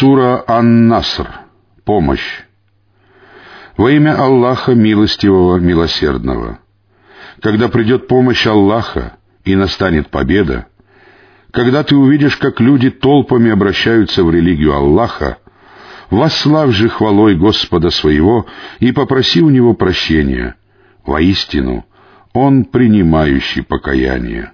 Сура Ан-Наср. Помощь. Во имя Аллаха Милостивого, Милосердного. Когда придет помощь Аллаха и настанет победа, когда ты увидишь, как люди толпами обращаются в религию Аллаха, восславь же хвалой Господа своего и попроси у Него прощения. Воистину, Он принимающий покаяние.